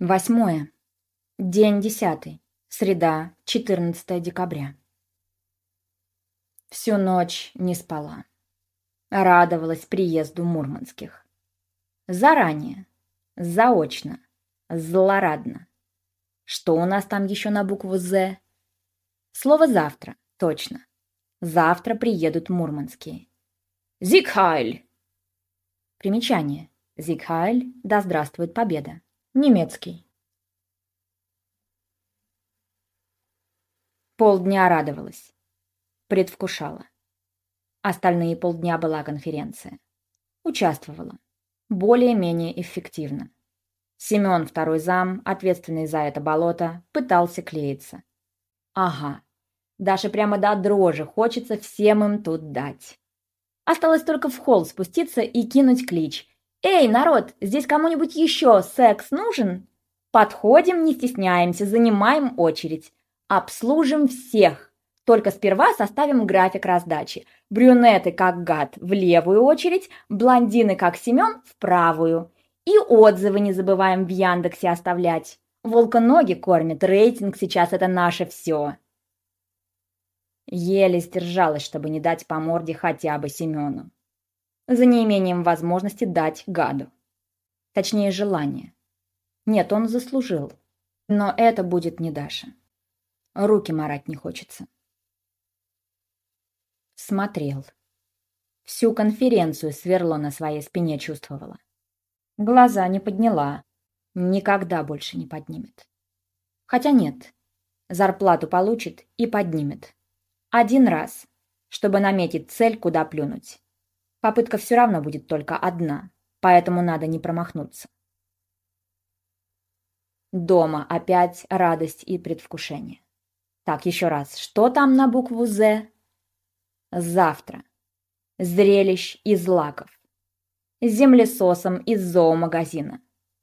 Восьмое. День десятый. Среда, 14 декабря. Всю ночь не спала. Радовалась приезду мурманских. Заранее, заочно, злорадно. Что у нас там еще на букву «З»? Слово «завтра», точно. Завтра приедут мурманские. Зигхайль! Примечание. Зигхайль, да здравствует победа. Немецкий. Полдня радовалась. Предвкушала. Остальные полдня была конференция. Участвовала. Более-менее эффективно. Семен, второй зам, ответственный за это болото, пытался клеиться. Ага. Даша прямо до дрожи хочется всем им тут дать. Осталось только в холл спуститься и кинуть клич. «Эй, народ, здесь кому-нибудь еще секс нужен?» Подходим, не стесняемся, занимаем очередь. Обслужим всех. Только сперва составим график раздачи. Брюнеты, как гад, в левую очередь, блондины, как Семен, в правую. И отзывы не забываем в Яндексе оставлять. Волка ноги кормит, рейтинг сейчас это наше все. Еле сдержалась, чтобы не дать по морде хотя бы Семену за неимением возможности дать гаду. Точнее, желание. Нет, он заслужил. Но это будет не Даша. Руки марать не хочется. Смотрел. Всю конференцию сверло на своей спине чувствовала. Глаза не подняла. Никогда больше не поднимет. Хотя нет. Зарплату получит и поднимет. Один раз, чтобы наметить цель, куда плюнуть. Попытка все равно будет только одна, поэтому надо не промахнуться. Дома опять радость и предвкушение. Так, еще раз. Что там на букву «З»? Завтра. Зрелищ из лаков. Землесосом из зоомагазина.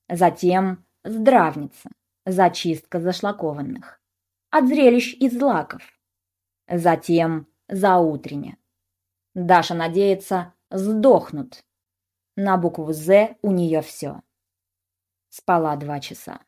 Затем здравница. Зачистка зашлакованных. От зрелищ из лаков. Затем заутренне. Даша надеется, сдохнут. На букву «З» у нее все. Спала два часа.